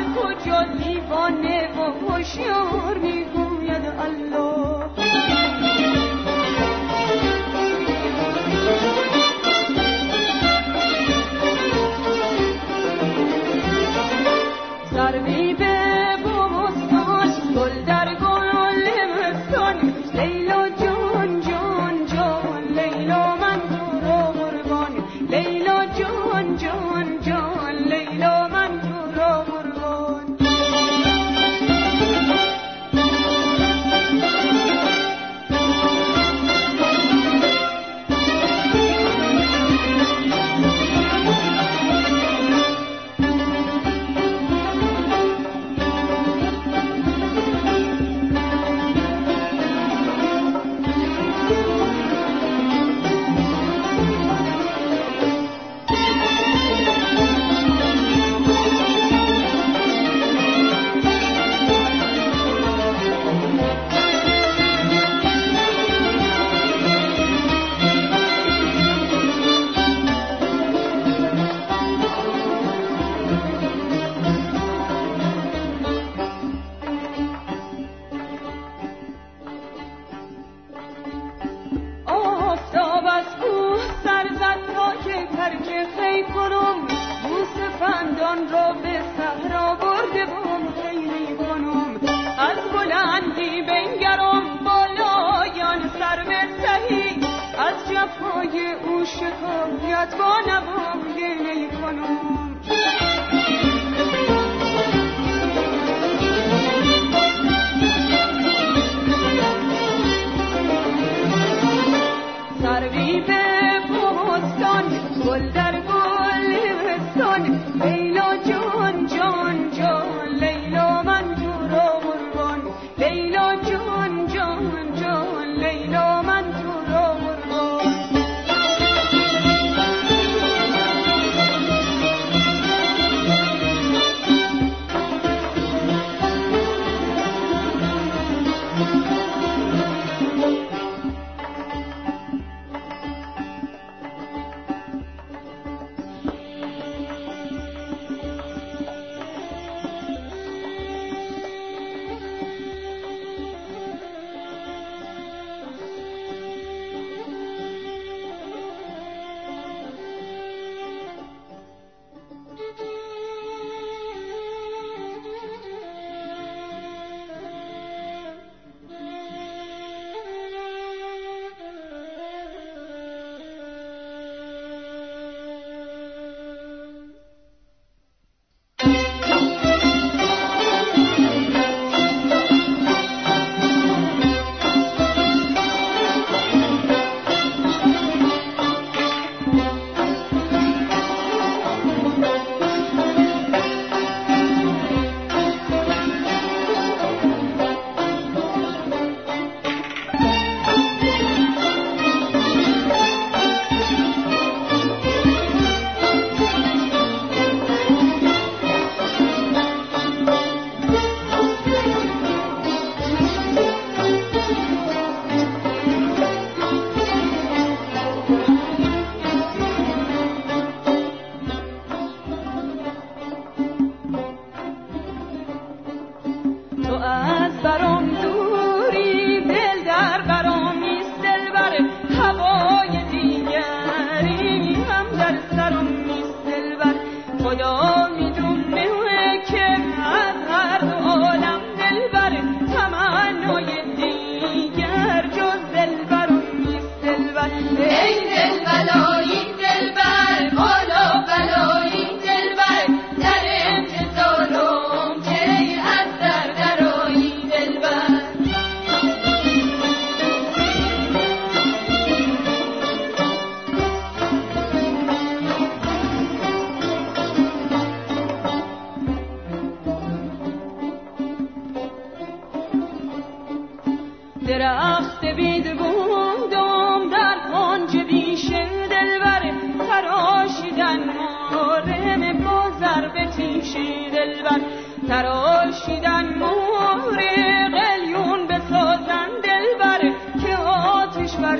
هر کجا دیوانه و هوشیار می‌گوید الله. ضربی به بوستان گل در گل مفتان لیلا جان جان جان لیلا من تو را قربان. لیلا جان جان با نباید نیکنم پیشم دلبر تراشیدن. مارم با ضرب تیشه دلبر تراشیدن. موره قلیون بسازن دلبر که آتش بر